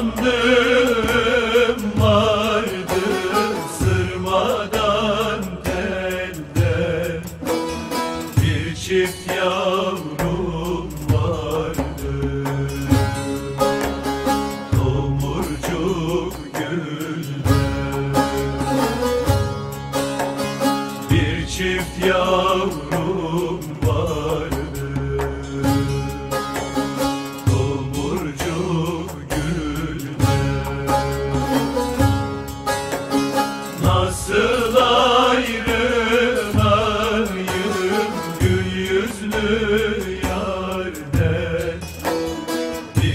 Sandım vardı sırmadan telde Bir çift yavrum vardı. Tomurcuk gülde Bir çift yavrum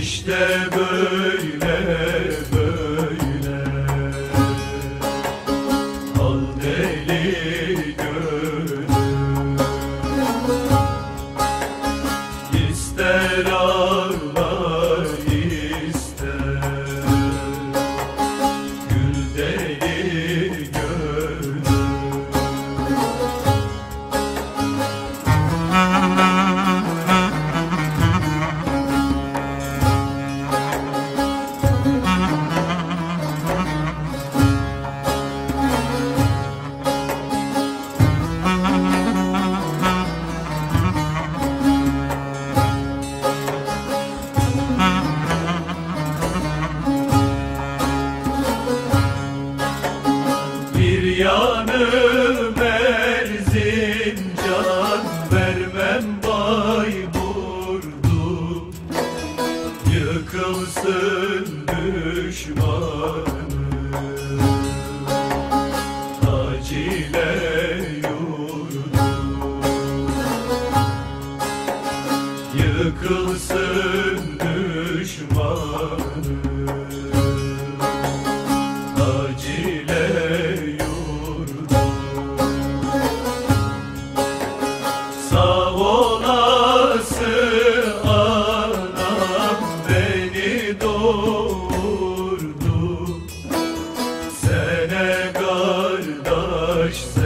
İşte böyle böyle. Al deli gönül İster ağır Ömer zincan vermem Bayburt'u Yıkılsın düşmanım. Acile yurdu Yıkılsın хочется.